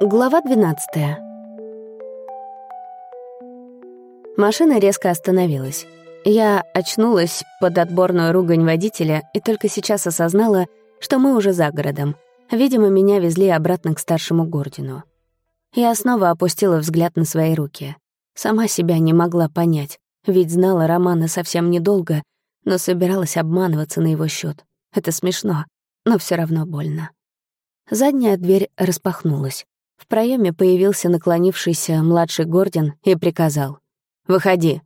Глава 12 Машина резко остановилась. Я очнулась под отборную ругань водителя и только сейчас осознала, что мы уже за городом. Видимо, меня везли обратно к старшему Гордину. Я снова опустила взгляд на свои руки. Сама себя не могла понять, ведь знала Романа совсем недолго, но собиралась обманываться на его счет. Это смешно, но все равно больно. Задняя дверь распахнулась. В проеме появился наклонившийся младший Гордин и приказал. «Выходи».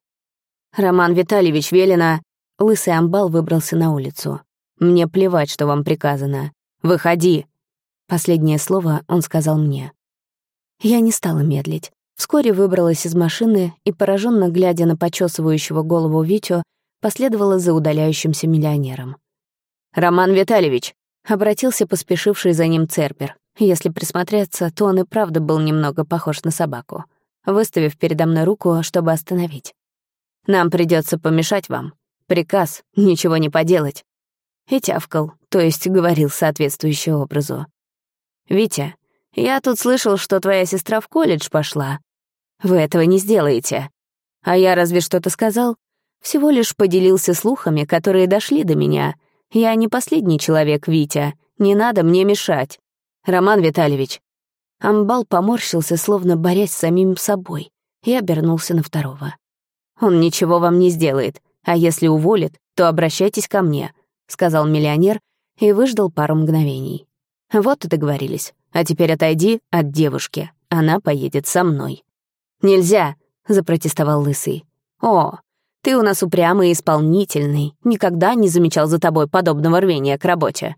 «Роман Витальевич велено...» Лысый амбал выбрался на улицу. «Мне плевать, что вам приказано. Выходи!» Последнее слово он сказал мне. Я не стала медлить. Вскоре выбралась из машины и, пораженно глядя на почесывающего голову Витю, последовала за удаляющимся миллионером. «Роман Витальевич!» — обратился поспешивший за ним Цербер. Если присмотреться, то он и правда был немного похож на собаку, выставив передо мной руку, чтобы остановить. «Нам придется помешать вам. Приказ — ничего не поделать». И тявкал, то есть говорил соответствующее образу. «Витя, я тут слышал, что твоя сестра в колледж пошла. Вы этого не сделаете. А я разве что-то сказал? Всего лишь поделился слухами, которые дошли до меня. Я не последний человек, Витя. Не надо мне мешать. Роман Витальевич». Амбал поморщился, словно борясь с самим собой, и обернулся на второго. «Он ничего вам не сделает, а если уволит, то обращайтесь ко мне», — сказал миллионер и выждал пару мгновений. «Вот и договорились. А теперь отойди от девушки. Она поедет со мной». «Нельзя», — запротестовал Лысый. «О, ты у нас упрямый и исполнительный. Никогда не замечал за тобой подобного рвения к работе.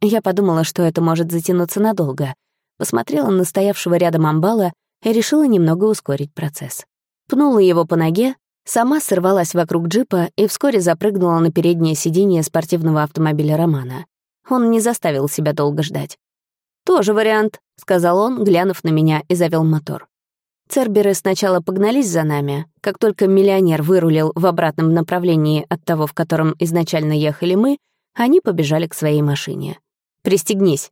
Я подумала, что это может затянуться надолго. Посмотрела на стоявшего рядом амбала и решила немного ускорить процесс. Пнула его по ноге, сама сорвалась вокруг джипа и вскоре запрыгнула на переднее сиденье спортивного автомобиля Романа. Он не заставил себя долго ждать. «Тоже вариант», — сказал он, глянув на меня и завел мотор. Церберы сначала погнались за нами. Как только миллионер вырулил в обратном направлении от того, в котором изначально ехали мы, они побежали к своей машине. «Пристегнись».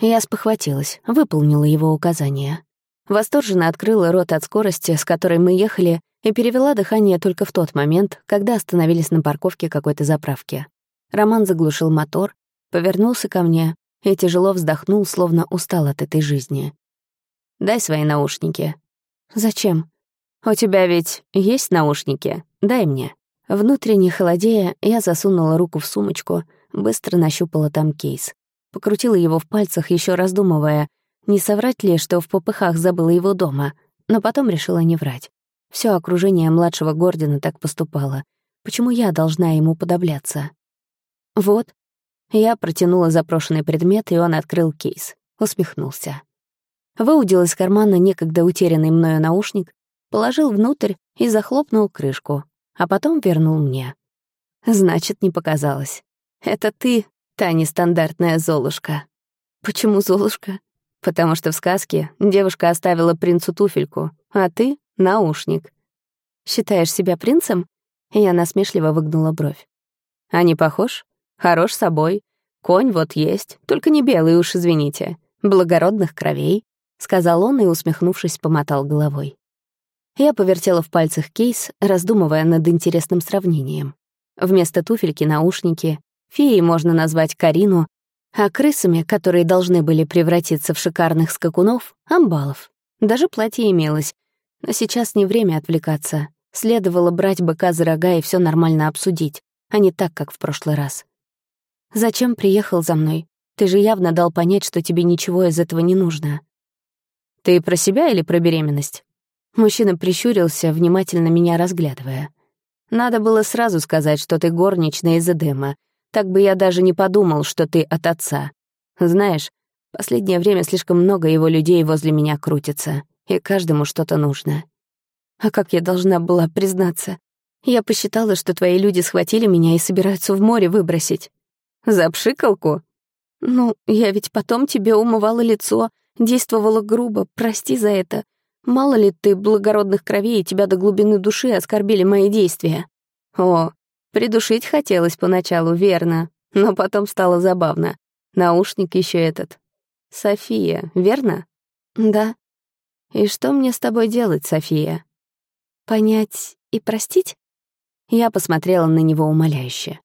Я спохватилась, выполнила его указания. Восторженно открыла рот от скорости, с которой мы ехали, и перевела дыхание только в тот момент, когда остановились на парковке какой-то заправки. Роман заглушил мотор, повернулся ко мне и тяжело вздохнул, словно устал от этой жизни. «Дай свои наушники». «Зачем?» «У тебя ведь есть наушники? Дай мне». Внутренне холодея, я засунула руку в сумочку, быстро нащупала там кейс. Покрутила его в пальцах, еще раздумывая, не соврать ли, что в попыхах забыла его дома, но потом решила не врать. Все окружение младшего Гордина так поступало. Почему я должна ему подобляться? Вот. Я протянула запрошенный предмет, и он открыл кейс. Усмехнулся. Выудил из кармана некогда утерянный мною наушник, положил внутрь и захлопнул крышку, а потом вернул мне. Значит, не показалось. Это ты Та нестандартная Золушка. Почему Золушка? Потому что в сказке девушка оставила принцу туфельку, а ты — наушник. Считаешь себя принцем? Я насмешливо выгнула бровь. А не похож? Хорош собой. Конь вот есть, только не белый уж, извините. Благородных кровей, — сказал он и, усмехнувшись, помотал головой. Я повертела в пальцах кейс, раздумывая над интересным сравнением. Вместо туфельки — наушники, Феей можно назвать Карину, а крысами, которые должны были превратиться в шикарных скакунов, — амбалов. Даже платье имелось. Но сейчас не время отвлекаться. Следовало брать быка за рога и все нормально обсудить, а не так, как в прошлый раз. «Зачем приехал за мной? Ты же явно дал понять, что тебе ничего из этого не нужно». «Ты про себя или про беременность?» Мужчина прищурился, внимательно меня разглядывая. «Надо было сразу сказать, что ты горничная из Эдема, так бы я даже не подумал, что ты от отца. Знаешь, последнее время слишком много его людей возле меня крутится, и каждому что-то нужно. А как я должна была признаться? Я посчитала, что твои люди схватили меня и собираются в море выбросить. За пшикалку? Ну, я ведь потом тебе умывала лицо, действовала грубо, прости за это. Мало ли ты благородных кровей, и тебя до глубины души оскорбили мои действия. О, Придушить хотелось поначалу, верно, но потом стало забавно. Наушник еще этот. София, верно? Да. И что мне с тобой делать, София? Понять и простить? Я посмотрела на него умоляюще.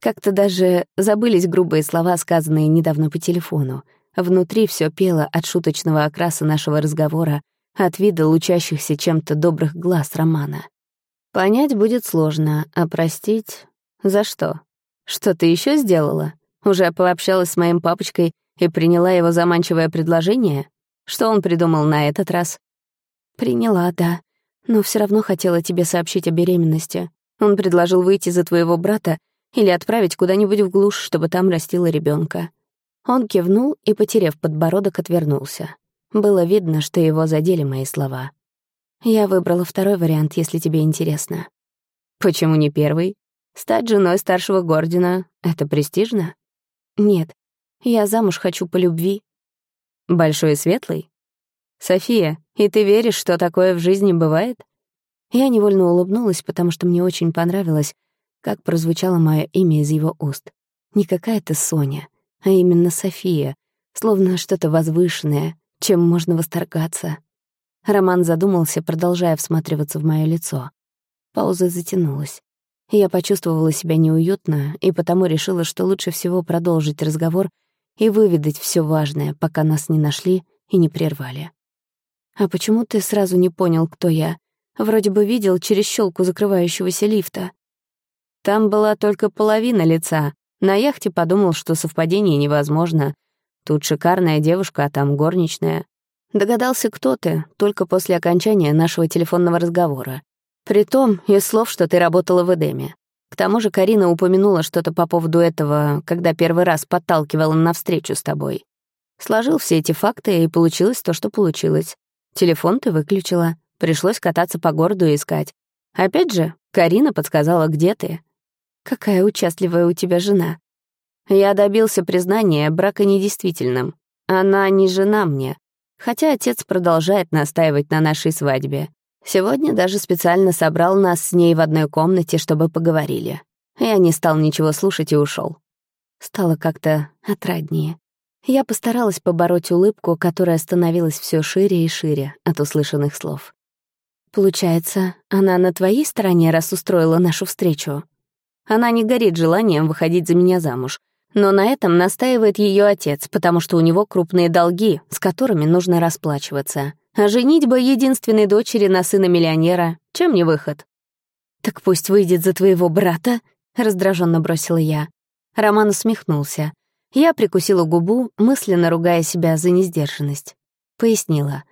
Как-то даже забылись грубые слова, сказанные недавно по телефону. Внутри все пело от шуточного окраса нашего разговора, от вида лучащихся чем-то добрых глаз Романа. Понять будет сложно, а простить... За что? Что ты еще сделала? Уже пообщалась с моим папочкой и приняла его заманчивое предложение? Что он придумал на этот раз? Приняла, да. Но все равно хотела тебе сообщить о беременности. Он предложил выйти за твоего брата или отправить куда-нибудь в глушь, чтобы там растила ребенка. Он кивнул и, потеряв подбородок, отвернулся. Было видно, что его задели мои слова. Я выбрала второй вариант, если тебе интересно. Почему не первый? Стать женой старшего Гордина — это престижно? Нет, я замуж хочу по любви. Большой и светлый? София, и ты веришь, что такое в жизни бывает? Я невольно улыбнулась, потому что мне очень понравилось, как прозвучало мое имя из его уст. Не какая-то Соня, а именно София, словно что-то возвышенное, чем можно восторгаться. Роман задумался, продолжая всматриваться в мое лицо. Пауза затянулась. Я почувствовала себя неуютно и потому решила, что лучше всего продолжить разговор и выведать все важное, пока нас не нашли и не прервали. «А почему ты сразу не понял, кто я? Вроде бы видел через щелку закрывающегося лифта». Там была только половина лица. На яхте подумал, что совпадение невозможно. Тут шикарная девушка, а там горничная. Догадался, кто ты, только после окончания нашего телефонного разговора. Притом, из слов, что ты работала в Эдеме. К тому же Карина упомянула что-то по поводу этого, когда первый раз подталкивала на встречу с тобой. Сложил все эти факты, и получилось то, что получилось. Телефон ты выключила. Пришлось кататься по городу и искать. Опять же, Карина подсказала, где ты. Какая участливая у тебя жена. Я добился признания брака недействительным. Она не жена мне. Хотя отец продолжает настаивать на нашей свадьбе. Сегодня даже специально собрал нас с ней в одной комнате, чтобы поговорили. Я не стал ничего слушать и ушел. Стало как-то отраднее. Я постаралась побороть улыбку, которая становилась все шире и шире от услышанных слов. «Получается, она на твоей стороне, раз устроила нашу встречу?» Она не горит желанием выходить за меня замуж. Но на этом настаивает ее отец, потому что у него крупные долги, с которыми нужно расплачиваться. А женитьба единственной дочери на сына миллионера — чем не выход? «Так пусть выйдет за твоего брата», — раздраженно бросила я. Роман усмехнулся. Я прикусила губу, мысленно ругая себя за несдержанность. Пояснила.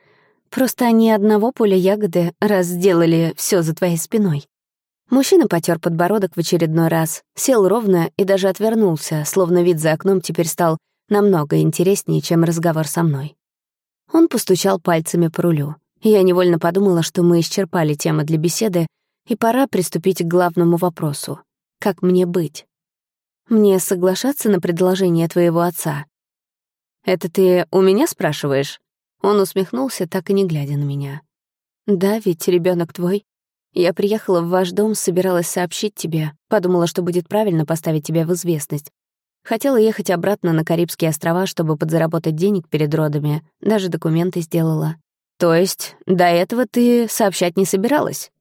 «Просто они одного поля ягоды, раз сделали все за твоей спиной. Мужчина потер подбородок в очередной раз, сел ровно и даже отвернулся, словно вид за окном теперь стал намного интереснее, чем разговор со мной. Он постучал пальцами по рулю. Я невольно подумала, что мы исчерпали темы для беседы, и пора приступить к главному вопросу. Как мне быть? Мне соглашаться на предложение твоего отца? Это ты у меня спрашиваешь? Он усмехнулся, так и не глядя на меня. Да, ведь ребенок твой. Я приехала в ваш дом, собиралась сообщить тебе, подумала, что будет правильно поставить тебя в известность. Хотела ехать обратно на Карибские острова, чтобы подзаработать денег перед родами, даже документы сделала. То есть до этого ты сообщать не собиралась?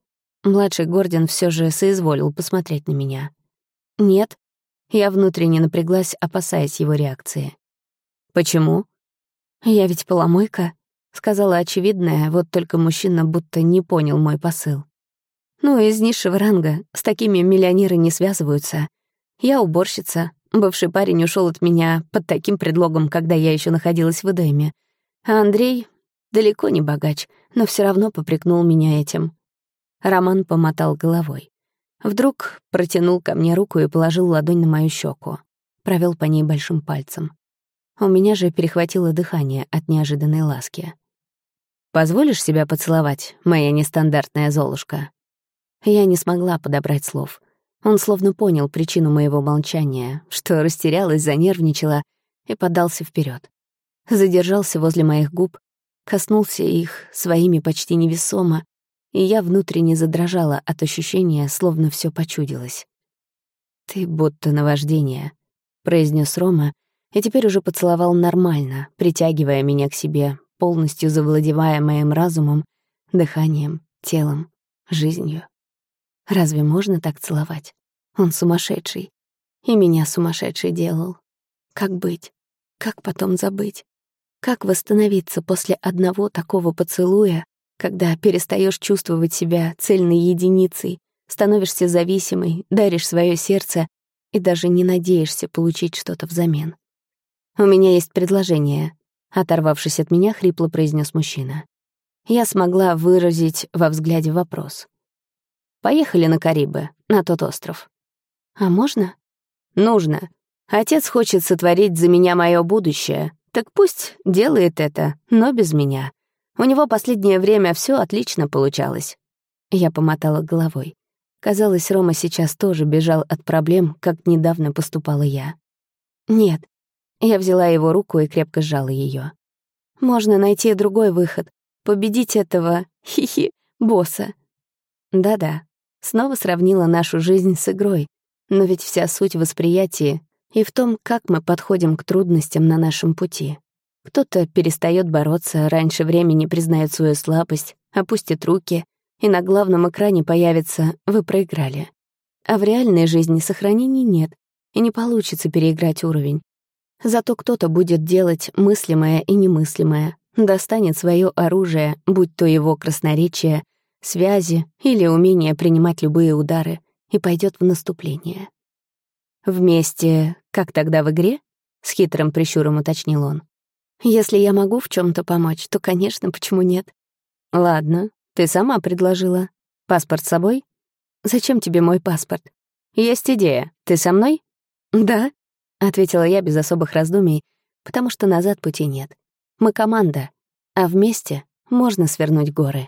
Младший Гордон все же соизволил посмотреть на меня. Нет. Я внутренне напряглась, опасаясь его реакции. Почему? Я ведь поломойка, сказала очевидное, вот только мужчина будто не понял мой посыл. Ну, из низшего ранга. С такими миллионеры не связываются. Я уборщица. Бывший парень ушел от меня под таким предлогом, когда я еще находилась в Эдеме. А Андрей далеко не богач, но все равно попрекнул меня этим. Роман помотал головой. Вдруг протянул ко мне руку и положил ладонь на мою щеку. Провел по ней большим пальцем. У меня же перехватило дыхание от неожиданной ласки. «Позволишь себя поцеловать, моя нестандартная Золушка?» Я не смогла подобрать слов. Он словно понял причину моего молчания, что растерялась, занервничала и подался вперед. Задержался возле моих губ, коснулся их своими почти невесомо, и я внутренне задрожала от ощущения, словно все почудилось. «Ты будто наваждение», — произнес Рома, и теперь уже поцеловал нормально, притягивая меня к себе, полностью завладевая моим разумом, дыханием, телом, жизнью. Разве можно так целовать? Он сумасшедший. И меня сумасшедший делал. Как быть? Как потом забыть? Как восстановиться после одного такого поцелуя, когда перестаешь чувствовать себя цельной единицей, становишься зависимой, даришь свое сердце и даже не надеешься получить что-то взамен? «У меня есть предложение», — оторвавшись от меня, хрипло произнес мужчина. Я смогла выразить во взгляде вопрос. «Поехали на Карибы, на тот остров». «А можно?» «Нужно. Отец хочет сотворить за меня мое будущее, так пусть делает это, но без меня. У него последнее время все отлично получалось». Я помотала головой. Казалось, Рома сейчас тоже бежал от проблем, как недавно поступала я. «Нет, я взяла его руку и крепко сжала ее. «Можно найти другой выход. Победить этого, хихи, босса». Да-да, снова сравнила нашу жизнь с игрой, но ведь вся суть восприятия и в том, как мы подходим к трудностям на нашем пути. Кто-то перестает бороться, раньше времени признает свою слабость, опустит руки, и на главном экране появится «Вы проиграли». А в реальной жизни сохранений нет, и не получится переиграть уровень. Зато кто-то будет делать мыслимое и немыслимое, достанет свое оружие, будь то его красноречие, связи или умение принимать любые удары, и пойдет в наступление. «Вместе, как тогда в игре?» — с хитрым прищуром уточнил он. «Если я могу в чем то помочь, то, конечно, почему нет?» «Ладно, ты сама предложила. Паспорт с собой?» «Зачем тебе мой паспорт?» «Есть идея. Ты со мной?» «Да», — ответила я без особых раздумий, потому что назад пути нет. Мы команда, а вместе можно свернуть горы.